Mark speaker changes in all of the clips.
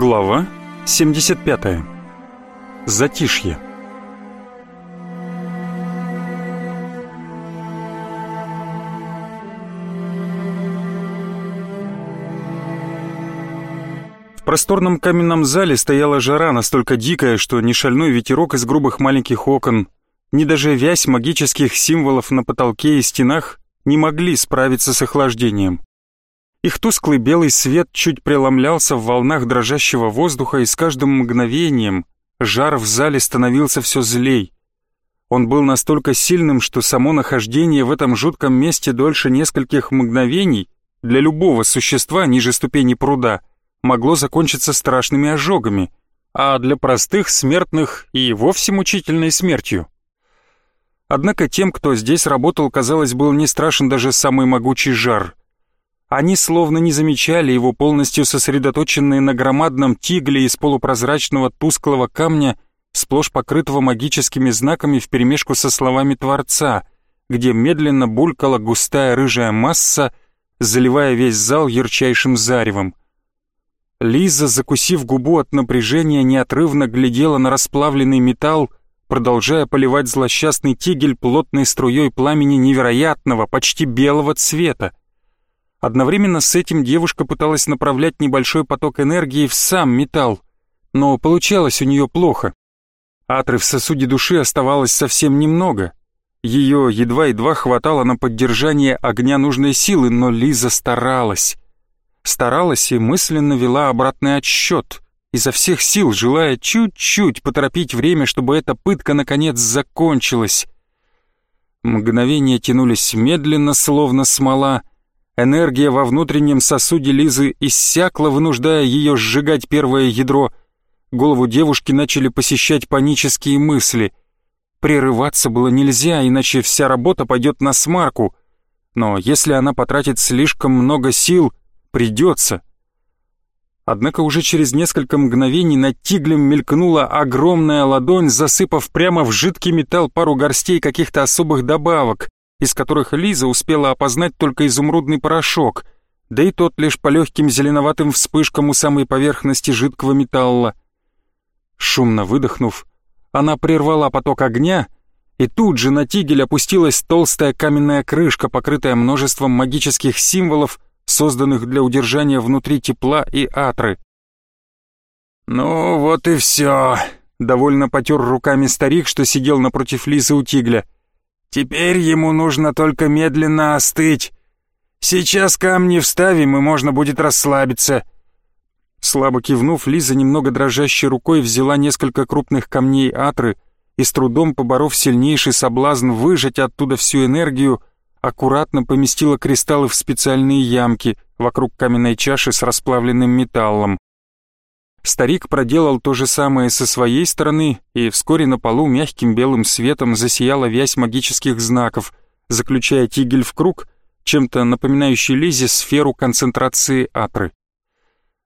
Speaker 1: Глава 75. Затишье. В просторном каменном зале стояла жара настолько дикая, что ни шальной ветерок из грубых маленьких окон, ни даже вязь магических символов на потолке и стенах не могли справиться с охлаждением. Их тусклый белый свет чуть преломлялся в волнах дрожащего воздуха, и с каждым мгновением жар в зале становился все злей. Он был настолько сильным, что само нахождение в этом жутком месте дольше нескольких мгновений для любого существа ниже ступени пруда могло закончиться страшными ожогами, а для простых смертных и вовсе мучительной смертью. Однако тем, кто здесь работал, казалось, был не страшен даже самый могучий жар — они словно не замечали его, полностью сосредоточенные на громадном тигле из полупрозрачного тусклого камня, сплошь покрытого магическими знаками вперемешку со словами Творца, где медленно булькала густая рыжая масса, заливая весь зал ярчайшим заревом. Лиза, закусив губу от напряжения, неотрывно глядела на расплавленный металл, продолжая поливать злосчастный тигель плотной струей пламени невероятного, почти белого цвета. Одновременно с этим девушка пыталась направлять небольшой поток энергии в сам металл, но получалось у нее плохо. Атры в сосуде души оставалось совсем немного. Ее едва-едва хватало на поддержание огня нужной силы, но Лиза старалась. Старалась и мысленно вела обратный отсчет, изо всех сил желая чуть-чуть поторопить время, чтобы эта пытка наконец закончилась. Мгновения тянулись медленно, словно смола, Энергия во внутреннем сосуде Лизы иссякла, вынуждая ее сжигать первое ядро. Голову девушки начали посещать панические мысли. Прерываться было нельзя, иначе вся работа пойдет на смарку. Но если она потратит слишком много сил, придется. Однако уже через несколько мгновений над тиглем мелькнула огромная ладонь, засыпав прямо в жидкий металл пару горстей каких-то особых добавок из которых Лиза успела опознать только изумрудный порошок, да и тот лишь по легким зеленоватым вспышкам у самой поверхности жидкого металла. Шумно выдохнув, она прервала поток огня, и тут же на тигель опустилась толстая каменная крышка, покрытая множеством магических символов, созданных для удержания внутри тепла и атры. «Ну вот и все», — довольно потер руками старик, что сидел напротив Лизы у тигля — Теперь ему нужно только медленно остыть. Сейчас камни вставим, и можно будет расслабиться». Слабо кивнув, Лиза немного дрожащей рукой взяла несколько крупных камней атры и с трудом поборов сильнейший соблазн выжать оттуда всю энергию, аккуратно поместила кристаллы в специальные ямки вокруг каменной чаши с расплавленным металлом. Старик проделал то же самое со своей стороны, и вскоре на полу мягким белым светом засияла вязь магических знаков, заключая тигель в круг, чем-то напоминающий Лизе сферу концентрации атры.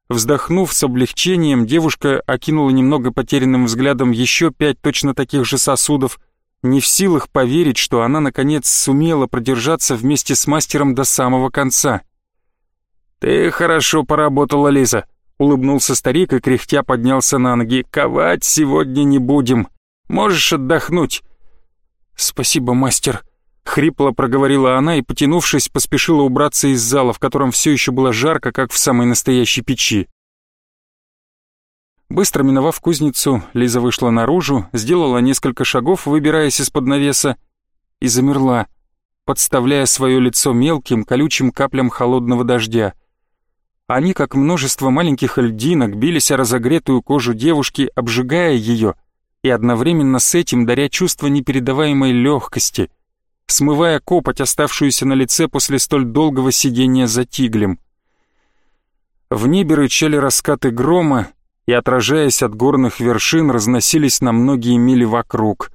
Speaker 1: Вздохнув с облегчением, девушка окинула немного потерянным взглядом еще пять точно таких же сосудов, не в силах поверить, что она наконец сумела продержаться вместе с мастером до самого конца. «Ты хорошо поработала, Лиза», Улыбнулся старик и кряхтя поднялся на ноги. «Ковать сегодня не будем. Можешь отдохнуть». «Спасибо, мастер», — хрипло проговорила она и, потянувшись, поспешила убраться из зала, в котором все еще было жарко, как в самой настоящей печи. Быстро миновав кузницу, Лиза вышла наружу, сделала несколько шагов, выбираясь из-под навеса, и замерла, подставляя свое лицо мелким, колючим каплям холодного дождя — они, как множество маленьких льдинок, бились о разогретую кожу девушки, обжигая ее, и одновременно с этим даря чувство непередаваемой легкости, смывая копоть, оставшуюся на лице после столь долгого сидения за тиглем. В небе рычали раскаты грома, и, отражаясь от горных вершин, разносились на многие мили вокруг.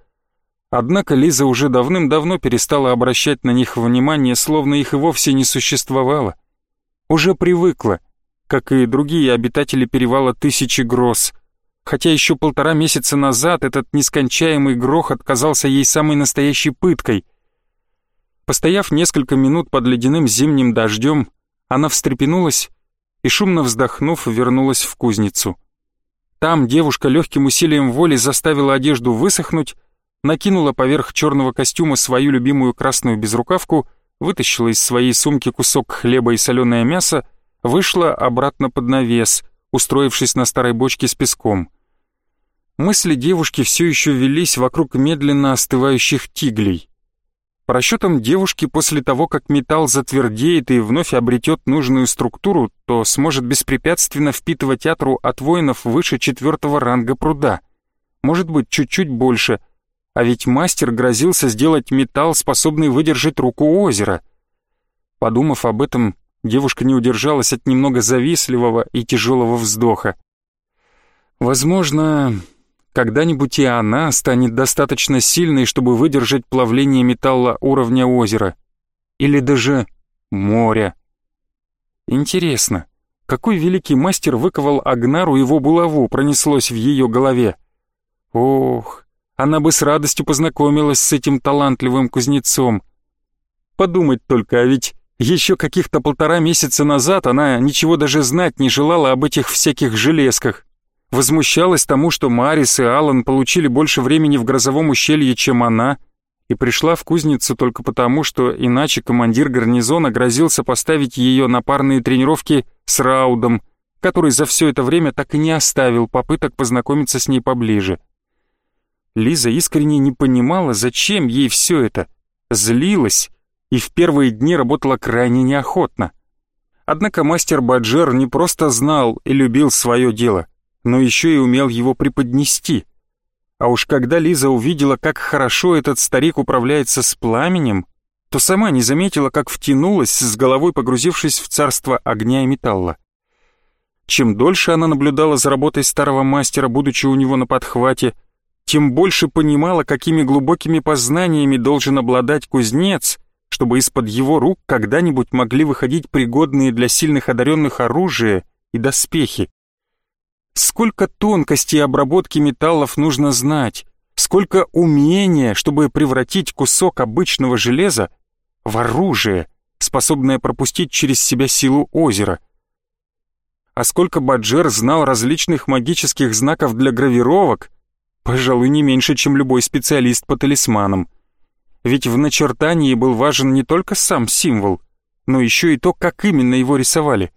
Speaker 1: Однако Лиза уже давным-давно перестала обращать на них внимание, словно их и вовсе не существовало уже привыкла, как и другие обитатели перевала Тысячи Гроз, хотя еще полтора месяца назад этот нескончаемый грохот казался ей самой настоящей пыткой. Постояв несколько минут под ледяным зимним дождем, она встрепенулась и, шумно вздохнув, вернулась в кузницу. Там девушка легким усилием воли заставила одежду высохнуть, накинула поверх черного костюма свою любимую красную безрукавку, вытащила из своей сумки кусок хлеба и соленое мясо, вышла обратно под навес, устроившись на старой бочке с песком. Мысли девушки все еще велись вокруг медленно остывающих тиглей. По расчетам девушки, после того, как металл затвердеет и вновь обретет нужную структуру, то сможет беспрепятственно впитывать атру от воинов выше четвертого ранга пруда. Может быть, чуть-чуть больше. А ведь мастер грозился сделать металл, способный выдержать руку озера. Подумав об этом, девушка не удержалась от немного завистливого и тяжелого вздоха. Возможно, когда-нибудь и она станет достаточно сильной, чтобы выдержать плавление металла уровня озера. Или даже моря. Интересно, какой великий мастер выковал Агнару его булаву, пронеслось в ее голове. Ох, она бы с радостью познакомилась с этим талантливым кузнецом. Подумать только, а ведь еще каких-то полтора месяца назад она ничего даже знать не желала об этих всяких железках возмущалась тому, что Марис и Алан получили больше времени в грозовом ущелье, чем она, и пришла в кузницу только потому, что иначе командир гарнизона грозился поставить ее на парные тренировки с Раудом, который за все это время так и не оставил попыток познакомиться с ней поближе. Лиза искренне не понимала, зачем ей все это, злилась и в первые дни работала крайне неохотно. Однако мастер Баджер не просто знал и любил свое дело — но еще и умел его преподнести. А уж когда Лиза увидела, как хорошо этот старик управляется с пламенем, то сама не заметила, как втянулась, с головой погрузившись в царство огня и металла. Чем дольше она наблюдала за работой старого мастера, будучи у него на подхвате, тем больше понимала, какими глубокими познаниями должен обладать кузнец, чтобы из-под его рук когда-нибудь могли выходить пригодные для сильных одаренных оружие и доспехи. Сколько тонкостей обработки металлов нужно знать, сколько умения, чтобы превратить кусок обычного железа в оружие, способное пропустить через себя силу озера. А сколько Баджер знал различных магических знаков для гравировок, пожалуй, не меньше, чем любой специалист по талисманам. Ведь в начертании был важен не только сам символ, но еще и то, как именно его рисовали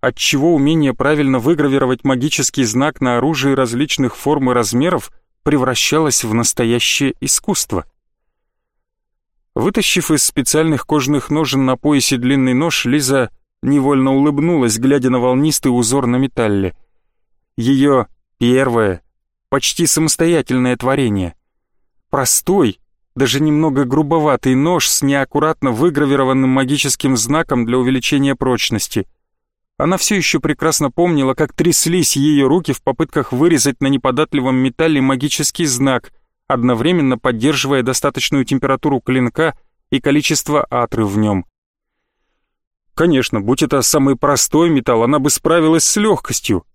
Speaker 1: отчего умение правильно выгравировать магический знак на оружии различных форм и размеров превращалось в настоящее искусство. Вытащив из специальных кожаных ножен на поясе длинный нож, Лиза невольно улыбнулась, глядя на волнистый узор на металле. Ее первое, почти самостоятельное творение. Простой, даже немного грубоватый нож с неаккуратно выгравированным магическим знаком для увеличения прочности — она все еще прекрасно помнила, как тряслись ее руки в попытках вырезать на неподатливом металле магический знак, одновременно поддерживая достаточную температуру клинка и количество атры в нем. Конечно, будь это самый простой металл, она бы справилась с легкостью.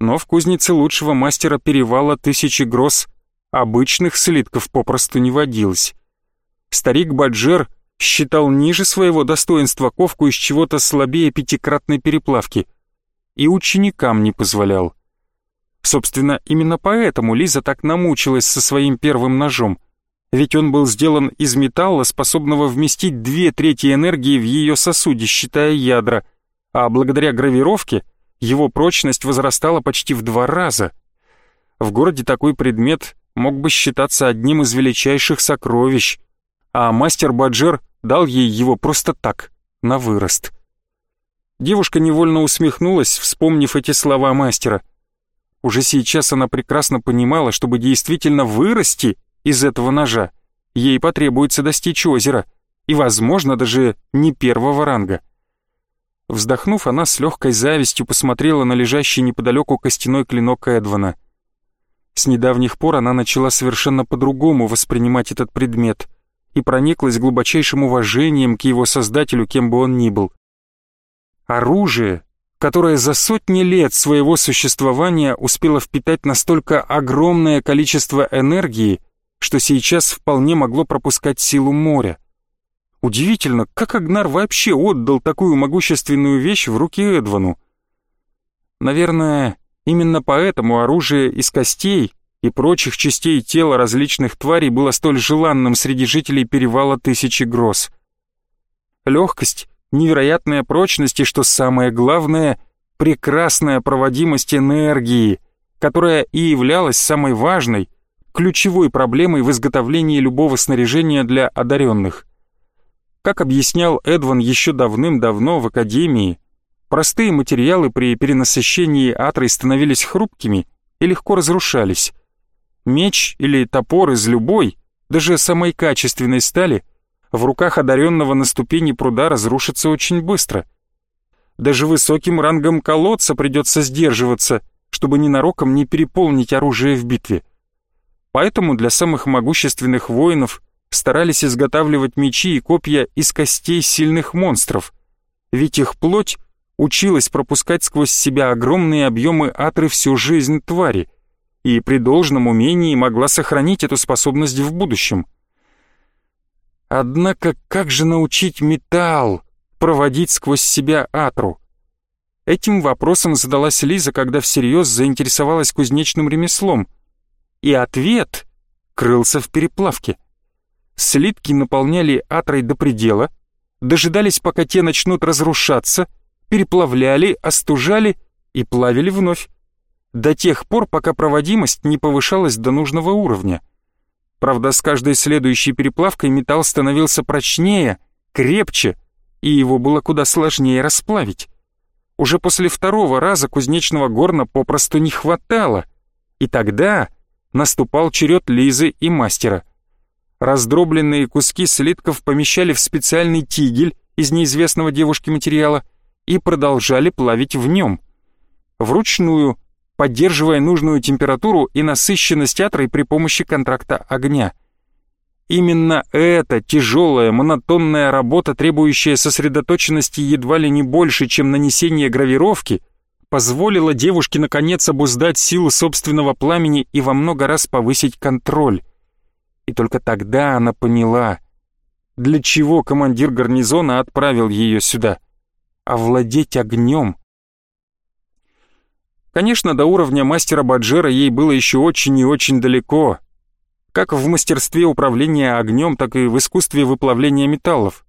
Speaker 1: Но в кузнице лучшего мастера перевала тысячи гроз обычных слитков попросту не водилось. Старик Баджер считал ниже своего достоинства ковку из чего-то слабее пятикратной переплавки и ученикам не позволял. Собственно, именно поэтому Лиза так намучилась со своим первым ножом, ведь он был сделан из металла, способного вместить две трети энергии в ее сосуде, считая ядра, а благодаря гравировке его прочность возрастала почти в два раза. В городе такой предмет мог бы считаться одним из величайших сокровищ, а мастер Баджер дал ей его просто так, на вырост. Девушка невольно усмехнулась, вспомнив эти слова мастера. Уже сейчас она прекрасно понимала, чтобы действительно вырасти из этого ножа, ей потребуется достичь озера, и, возможно, даже не первого ранга. Вздохнув, она с легкой завистью посмотрела на лежащий неподалеку костяной клинок Эдвана. С недавних пор она начала совершенно по-другому воспринимать этот предмет — и прониклась глубочайшим уважением к его создателю, кем бы он ни был. Оружие, которое за сотни лет своего существования успело впитать настолько огромное количество энергии, что сейчас вполне могло пропускать силу моря. Удивительно, как Агнар вообще отдал такую могущественную вещь в руки Эдвану. Наверное, Именно поэтому оружие из костей и прочих частей тела различных тварей было столь желанным среди жителей перевала Тысячи Гроз. Легкость, невероятная прочность и, что самое главное, прекрасная проводимость энергии, которая и являлась самой важной, ключевой проблемой в изготовлении любого снаряжения для одаренных. Как объяснял Эдван еще давным-давно в Академии, простые материалы при перенасыщении атрой становились хрупкими и легко разрушались. Меч или топор из любой, даже самой качественной стали, в руках одаренного на ступени пруда разрушится очень быстро. Даже высоким рангом колодца придется сдерживаться, чтобы ненароком не переполнить оружие в битве. Поэтому для самых могущественных воинов старались изготавливать мечи и копья из костей сильных монстров, ведь их плоть училась пропускать сквозь себя огромные объемы атры всю жизнь твари и при должном умении могла сохранить эту способность в будущем. Однако как же научить металл проводить сквозь себя атру? Этим вопросом задалась Лиза, когда всерьез заинтересовалась кузнечным ремеслом. И ответ крылся в переплавке — Слитки наполняли атрой до предела, дожидались, пока те начнут разрушаться, переплавляли, остужали и плавили вновь. До тех пор, пока проводимость не повышалась до нужного уровня. Правда, с каждой следующей переплавкой металл становился прочнее, крепче, и его было куда сложнее расплавить. Уже после второго раза кузнечного горна попросту не хватало, и тогда наступал черед Лизы и мастера. Раздробленные куски слитков помещали в специальный тигель из неизвестного девушке материала и продолжали плавить в нем. Вручную, поддерживая нужную температуру и насыщенность атрой при помощи контракта огня. Именно эта тяжелая, монотонная работа, требующая сосредоточенности едва ли не больше, чем нанесение гравировки, позволила девушке наконец обуздать силу собственного пламени и во много раз повысить контроль. И только тогда она поняла, для чего командир гарнизона отправил ее сюда. Овладеть огнем. Конечно, до уровня мастера Баджера ей было еще очень и очень далеко. Как в мастерстве управления огнем, так и в искусстве выплавления металлов.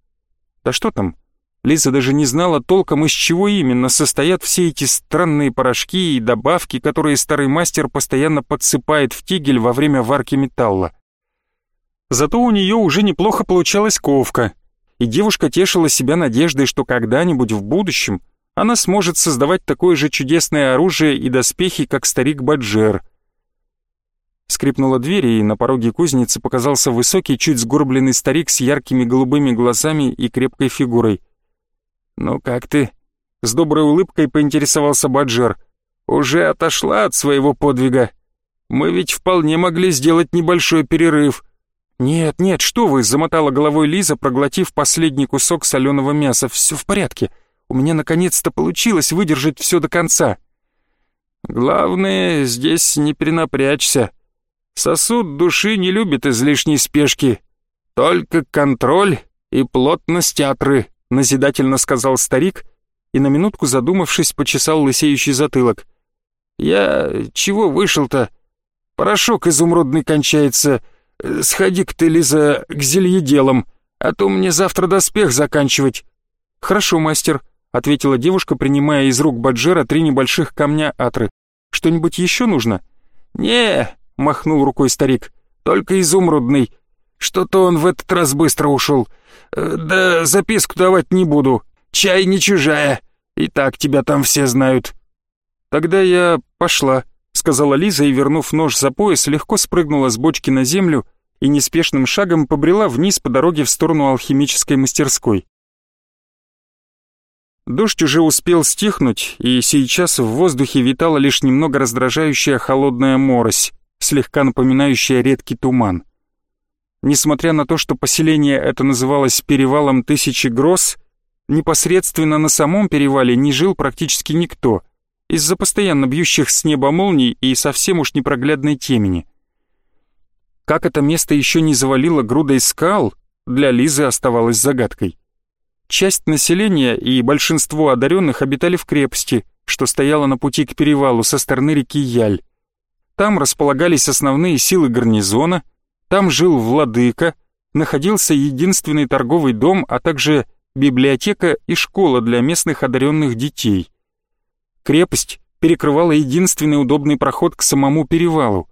Speaker 1: Да что там, Лиза даже не знала толком, из чего именно состоят все эти странные порошки и добавки, которые старый мастер постоянно подсыпает в тигель во время варки металла. Зато у нее уже неплохо получалась ковка, и девушка тешила себя надеждой, что когда-нибудь в будущем она сможет создавать такое же чудесное оружие и доспехи, как старик Баджер. Скрипнула дверь, и на пороге кузницы показался высокий, чуть сгорбленный старик с яркими голубыми глазами и крепкой фигурой. «Ну как ты?» — с доброй улыбкой поинтересовался Баджер. «Уже отошла от своего подвига. Мы ведь вполне могли сделать небольшой перерыв». «Нет, нет, что вы!» — замотала головой Лиза, проглотив последний кусок соленого мяса. «Все в порядке. У меня наконец-то получилось выдержать все до конца». «Главное, здесь не перенапрячься. Сосуд души не любит излишней спешки. Только контроль и плотность театры», — назидательно сказал старик и на минутку задумавшись почесал лысеющий затылок. «Я чего вышел-то? Порошок изумрудный кончается». «Сходи-ка ты, Лиза, к зельеделам, а то мне завтра доспех заканчивать». «Хорошо, мастер», — ответила девушка, принимая из рук Баджера три небольших камня атры. «Что-нибудь еще нужно?» «Не», — махнул рукой старик, — «только изумрудный. Что-то он в этот раз быстро ушел. Э, да записку давать не буду. Чай не чужая. И так тебя там все знают». «Тогда я пошла», сказала Лиза и, вернув нож за пояс, легко спрыгнула с бочки на землю и неспешным шагом побрела вниз по дороге в сторону алхимической мастерской. Дождь уже успел стихнуть, и сейчас в воздухе витала лишь немного раздражающая холодная морось, слегка напоминающая редкий туман. Несмотря на то, что поселение это называлось «перевалом тысячи гроз», непосредственно на самом перевале не жил практически никто — из-за постоянно бьющих с неба молний и совсем уж непроглядной темени. Как это место еще не завалило грудой скал, для Лизы оставалось загадкой. Часть населения и большинство одаренных обитали в крепости, что стояла на пути к перевалу со стороны реки Яль. Там располагались основные силы гарнизона, там жил владыка, находился единственный торговый дом, а также библиотека и школа для местных одаренных детей. Крепость перекрывала единственный удобный проход к самому перевалу.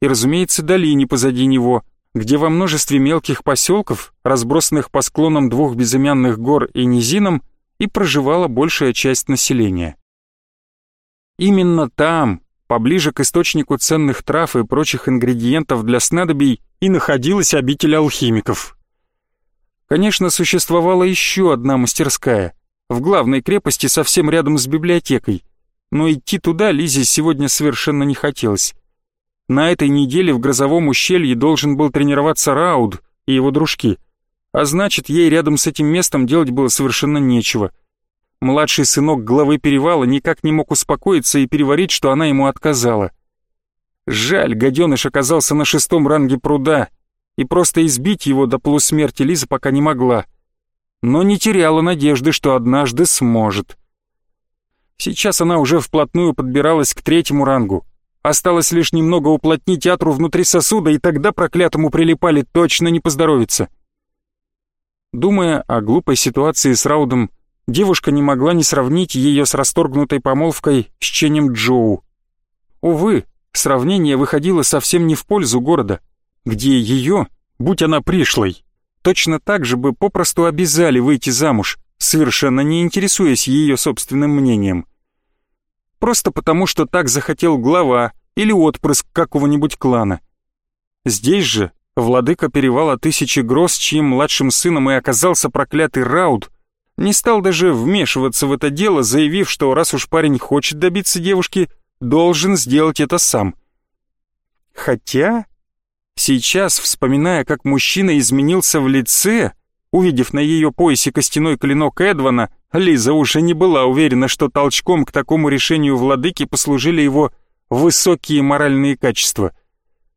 Speaker 1: И, разумеется, долине позади него, где во множестве мелких поселков, разбросанных по склонам двух безымянных гор и низинам, и проживала большая часть населения. Именно там, поближе к источнику ценных трав и прочих ингредиентов для снадобий, и находилась обитель алхимиков. Конечно, существовала еще одна мастерская, в главной крепости совсем рядом с библиотекой, но идти туда Лизе сегодня совершенно не хотелось. На этой неделе в грозовом ущелье должен был тренироваться Рауд и его дружки, а значит, ей рядом с этим местом делать было совершенно нечего — Младший сынок главы перевала никак не мог успокоиться и переварить, что она ему отказала. Жаль, гаденыш оказался на шестом ранге пруда, и просто избить его до полусмерти Лиза пока не могла. Но не теряла надежды, что однажды сможет. Сейчас она уже вплотную подбиралась к третьему рангу. Осталось лишь немного уплотнить ятру внутри сосуда, и тогда проклятому прилипали точно не поздоровится. Думая о глупой ситуации с Раудом, девушка не могла не сравнить ее с расторгнутой помолвкой с Ченем Джоу. Увы, сравнение выходило совсем не в пользу города, где ее, будь она пришлой, точно так же бы попросту обязали выйти замуж, совершенно не интересуясь ее собственным мнением. Просто потому, что так захотел глава или отпрыск какого-нибудь клана. Здесь же владыка перевала тысячи гроз, чьим младшим сыном и оказался проклятый Рауд, не стал даже вмешиваться в это дело, заявив, что раз уж парень хочет добиться девушки, должен сделать это сам. Хотя, сейчас, вспоминая, как мужчина изменился в лице, увидев на ее поясе костяной клинок Эдвана, Лиза уже не была уверена, что толчком к такому решению владыки послужили его высокие моральные качества.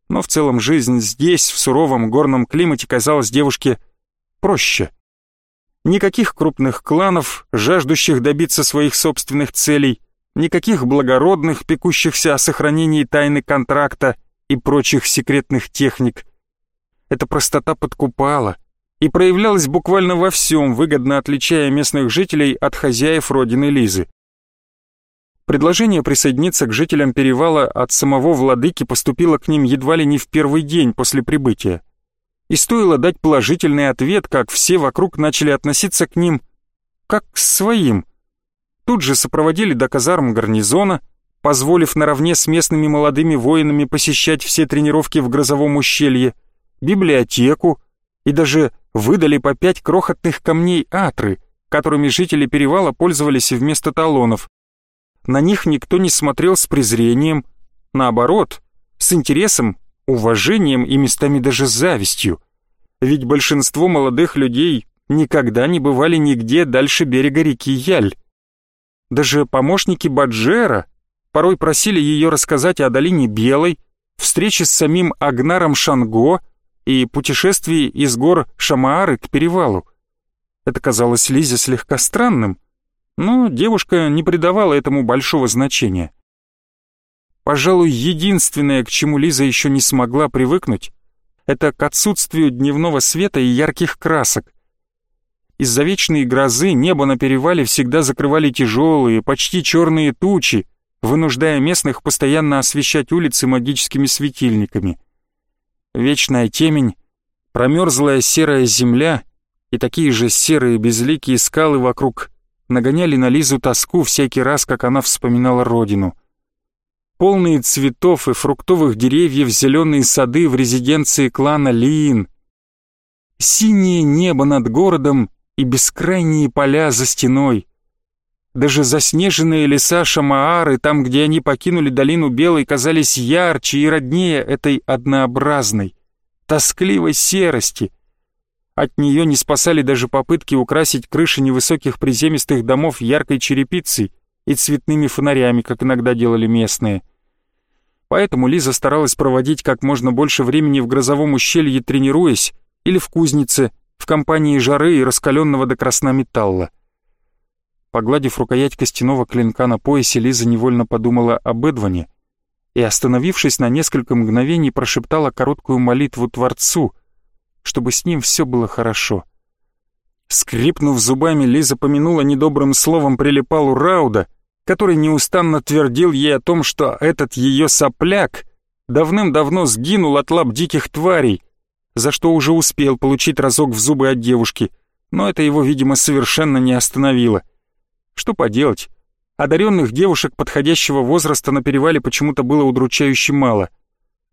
Speaker 1: Но в целом жизнь здесь, в суровом горном климате, казалась девушке проще. Никаких крупных кланов, жаждущих добиться своих собственных целей, никаких благородных, пекущихся о сохранении тайны контракта и прочих секретных техник. Эта простота подкупала и проявлялась буквально во всем, выгодно отличая местных жителей от хозяев родины Лизы. Предложение присоединиться к жителям перевала от самого владыки поступило к ним едва ли не в первый день после прибытия и стоило дать положительный ответ, как все вокруг начали относиться к ним как к своим. Тут же сопроводили до казарм гарнизона, позволив наравне с местными молодыми воинами посещать все тренировки в грозовом ущелье, библиотеку и даже выдали по пять крохотных камней атры, которыми жители перевала пользовались вместо талонов. На них никто не смотрел с презрением, наоборот, с интересом уважением и местами даже завистью. Ведь большинство молодых людей никогда не бывали нигде дальше берега реки Яль. Даже помощники Баджера порой просили ее рассказать о долине Белой, встрече с самим Агнаром Шанго и путешествии из гор Шамаары к перевалу. Это казалось Лизе слегка странным, но девушка не придавала этому большого значения. Пожалуй, единственное, к чему Лиза еще не смогла привыкнуть, это к отсутствию дневного света и ярких красок. Из-за вечной грозы небо на перевале всегда закрывали тяжелые, почти черные тучи, вынуждая местных постоянно освещать улицы магическими светильниками. Вечная темень, промерзлая серая земля и такие же серые безликие скалы вокруг нагоняли на Лизу тоску всякий раз, как она вспоминала родину — полные цветов и фруктовых деревьев зеленые сады в резиденции клана Лиин, синее небо над городом и бескрайние поля за стеной. Даже заснеженные леса Шамаары, там, где они покинули долину Белой, казались ярче и роднее этой однообразной, тоскливой серости. От нее не спасали даже попытки украсить крыши невысоких приземистых домов яркой черепицей и цветными фонарями, как иногда делали местные. Поэтому Лиза старалась проводить как можно больше времени в грозовом ущелье, тренируясь, или в кузнице, в компании жары и раскаленного до красна металла. Погладив рукоять костяного клинка на поясе, Лиза невольно подумала об Эдване и, остановившись на несколько мгновений, прошептала короткую молитву Творцу, чтобы с ним все было хорошо. Скрипнув зубами, Лиза помянула недобрым словом прилипалу Рауда, который неустанно твердил ей о том, что этот ее сопляк давным-давно сгинул от лап диких тварей, за что уже успел получить разок в зубы от девушки, но это его, видимо, совершенно не остановило. Что поделать? Одаренных девушек подходящего возраста на перевале почему-то было удручающе мало.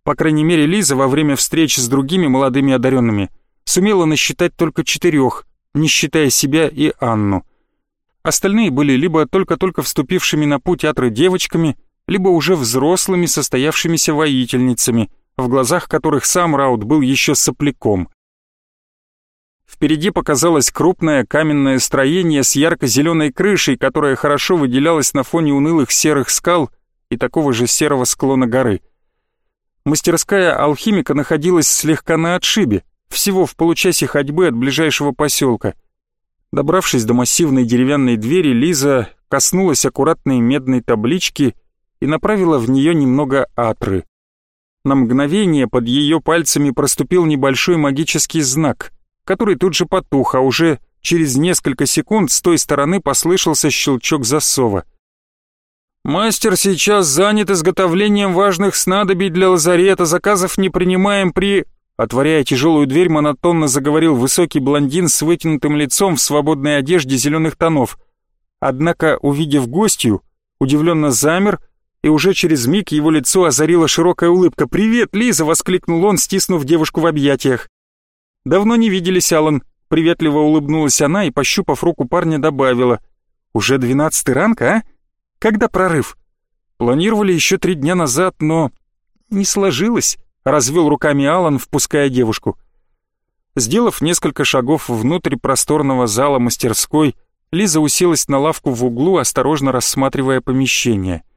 Speaker 1: По крайней мере, Лиза во время встреч с другими молодыми одаренными сумела насчитать только четырех, не считая себя и Анну. Остальные были либо только-только вступившими на путь атры девочками, либо уже взрослыми состоявшимися воительницами — в глазах которых сам Раут был еще сопляком. Впереди показалось крупное каменное строение с ярко-зеленой крышей, которое хорошо выделялось на фоне унылых серых скал и такого же серого склона горы. Мастерская алхимика находилась слегка на отшибе, всего в получасе ходьбы от ближайшего поселка. Добравшись до массивной деревянной двери, Лиза коснулась аккуратной медной таблички и направила в нее немного атры. На мгновение под ее пальцами проступил небольшой магический знак, который тут же потух, а уже через несколько секунд с той стороны послышался щелчок засова. «Мастер сейчас занят изготовлением важных снадобий для лазарета, заказов не принимаем при...» Отворяя тяжелую дверь, монотонно заговорил высокий блондин с вытянутым лицом в свободной одежде зеленых тонов. Однако, увидев гостью, удивленно замер и уже через миг его лицо озарила широкая улыбка. «Привет, Лиза!» — воскликнул он, стиснув девушку в объятиях. «Давно не виделись, Алан. Приветливо улыбнулась она и, пощупав руку парня, добавила. «Уже двенадцатый ранг, а? Когда прорыв?» «Планировали еще три дня назад, но...» «Не сложилось», — развел руками Алан, впуская девушку. Сделав несколько шагов внутрь просторного зала мастерской, Лиза уселась на лавку в углу, осторожно рассматривая помещение —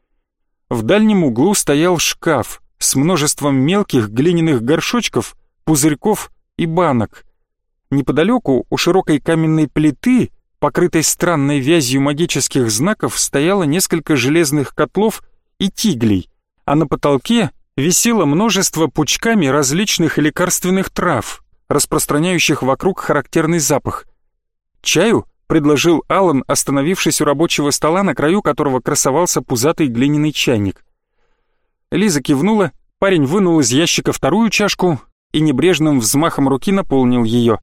Speaker 1: в дальнем углу стоял шкаф с множеством мелких глиняных горшочков, пузырьков и банок. Неподалеку у широкой каменной плиты, покрытой странной вязью магических знаков, стояло несколько железных котлов и тиглей, а на потолке висело множество пучками различных лекарственных трав, распространяющих вокруг характерный запах. Чаю — предложил Алан, остановившись у рабочего стола, на краю которого красовался пузатый глиняный чайник. Лиза кивнула, парень вынул из ящика вторую чашку и небрежным взмахом руки наполнил ее.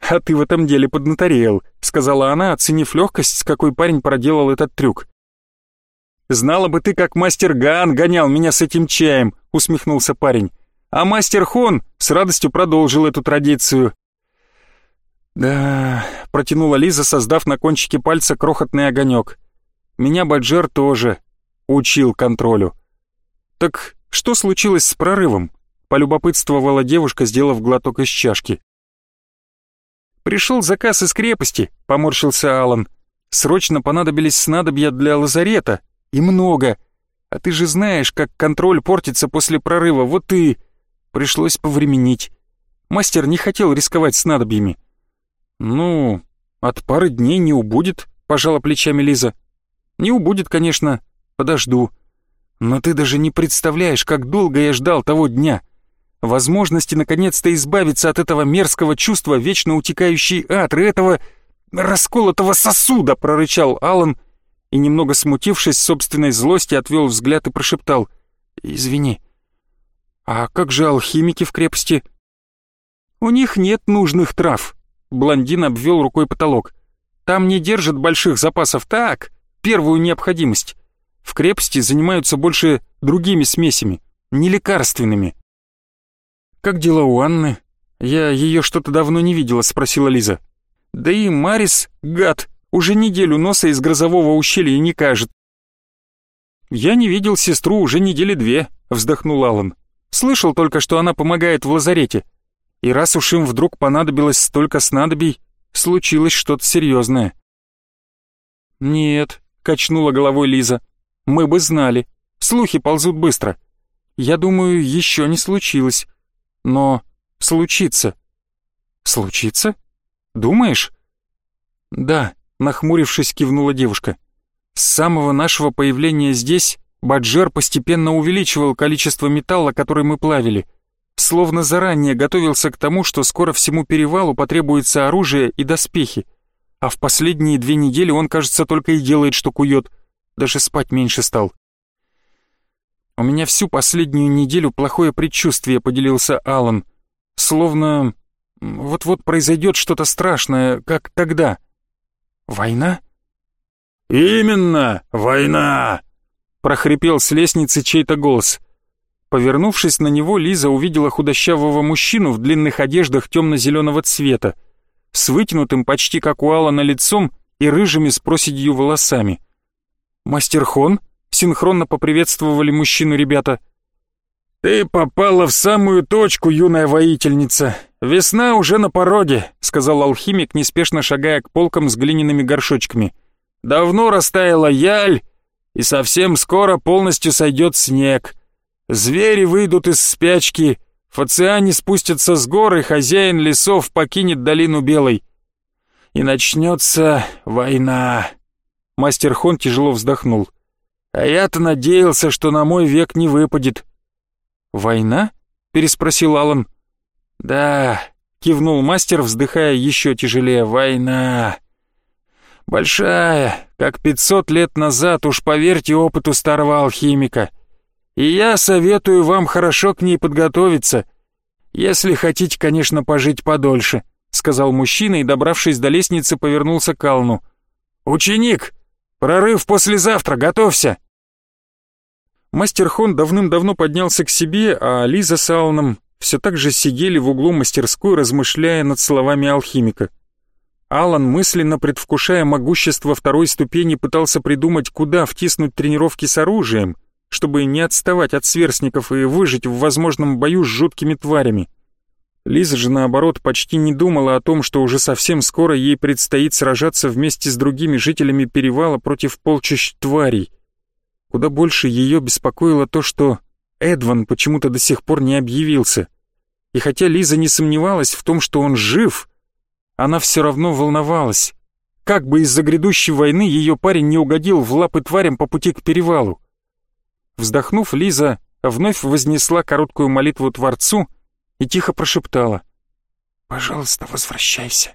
Speaker 1: «А ты в этом деле поднаторел», — сказала она, оценив легкость, с какой парень проделал этот трюк. «Знала бы ты, как мастер Ган гонял меня с этим чаем», — усмехнулся парень. «А мастер Хон с радостью продолжил эту традицию. «Да...» — протянула Лиза, создав на кончике пальца крохотный огонек. «Меня Баджер тоже учил контролю». «Так что случилось с прорывом?» — полюбопытствовала девушка, сделав глоток из чашки. «Пришел заказ из крепости», — поморщился Алан. «Срочно понадобились снадобья для лазарета. И много. А ты же знаешь, как контроль портится после прорыва, вот и...» Пришлось повременить. Мастер не хотел рисковать снадобьями. «Ну, от пары дней не убудет», — пожала плечами Лиза. «Не убудет, конечно. Подожду. Но ты даже не представляешь, как долго я ждал того дня. Возможности наконец-то избавиться от этого мерзкого чувства вечно утекающей атры, этого расколотого сосуда», — прорычал Алан и, немного смутившись собственной злости, отвел взгляд и прошептал. «Извини. А как же алхимики в крепости?» «У них нет нужных трав», Блондин обвел рукой потолок. «Там не держат больших запасов, так, первую необходимость. В крепости занимаются больше другими смесями, не лекарственными». «Как дела у Анны? Я ее что-то давно не видела», — спросила Лиза. «Да и Марис, гад, уже неделю носа из грозового ущелья не кажет». «Я не видел сестру уже недели две», — вздохнул Алан. «Слышал только, что она помогает в лазарете. И раз уж им вдруг понадобилось столько снадобий, случилось что-то серьезное. «Нет», — качнула головой Лиза, — «мы бы знали. Слухи ползут быстро. Я думаю, еще не случилось. Но случится». «Случится? Думаешь?» «Да», нахмурившись, кивнула девушка. С самого нашего появления здесь Баджер постепенно увеличивал количество металла, который мы плавили. Словно заранее готовился к тому, что скоро всему перевалу потребуется оружие и доспехи. А в последние две недели он, кажется, только и делает, что кует. Даже спать меньше стал. «У меня всю последнюю неделю плохое предчувствие», — поделился Алан. «Словно вот-вот произойдет что-то страшное, как тогда». «Война?»
Speaker 2: «Именно, война!» — прохрипел с лестницы чей-то голос.
Speaker 1: Повернувшись на него, Лиза увидела худощавого мужчину в длинных одеждах темно-зеленого цвета, с вытянутым почти как у Алана лицом и рыжими с проседью волосами. «Мастер Хон?» — синхронно поприветствовали мужчину ребята.
Speaker 2: «Ты попала в самую точку, юная воительница. Весна уже на пороге», — сказал алхимик, неспешно шагая к полкам с глиняными горшочками. «Давно растаяла яль, и совсем скоро полностью сойдет снег. Звери выйдут из спячки, фациане спустятся с гор, и хозяин лесов покинет долину Белой. И начнется война». Мастер Хон тяжело вздохнул. «А я-то надеялся, что на мой век не выпадет».
Speaker 1: «Война?» — переспросил Алан.
Speaker 2: «Да», — кивнул мастер, вздыхая еще тяжелее. «Война. Большая, как пятьсот лет назад, уж поверьте опыту старого алхимика. И я советую вам хорошо к ней подготовиться, если хотите, конечно, пожить подольше», — сказал мужчина и, добравшись до лестницы, повернулся к Алну. «Ученик, прорыв послезавтра, готовься!»
Speaker 1: Мастер Хон давным-давно поднялся к себе, а Лиза с Аланом все так же сидели в углу мастерской, размышляя над словами алхимика. Алан, мысленно предвкушая могущество второй ступени, пытался придумать, куда втиснуть тренировки с оружием, чтобы не отставать от сверстников и выжить в возможном бою с жуткими тварями. Лиза же, наоборот, почти не думала о том, что уже совсем скоро ей предстоит сражаться вместе с другими жителями перевала против полчищ тварей. Куда больше ее беспокоило то, что Эдван почему-то до сих пор не объявился. И хотя Лиза не сомневалась в том, что он жив, она все равно волновалась. Как бы из-за грядущей войны ее парень не угодил в лапы тварям по пути к перевалу. Вздохнув, Лиза вновь вознесла короткую молитву Творцу и тихо прошептала. «Пожалуйста, возвращайся».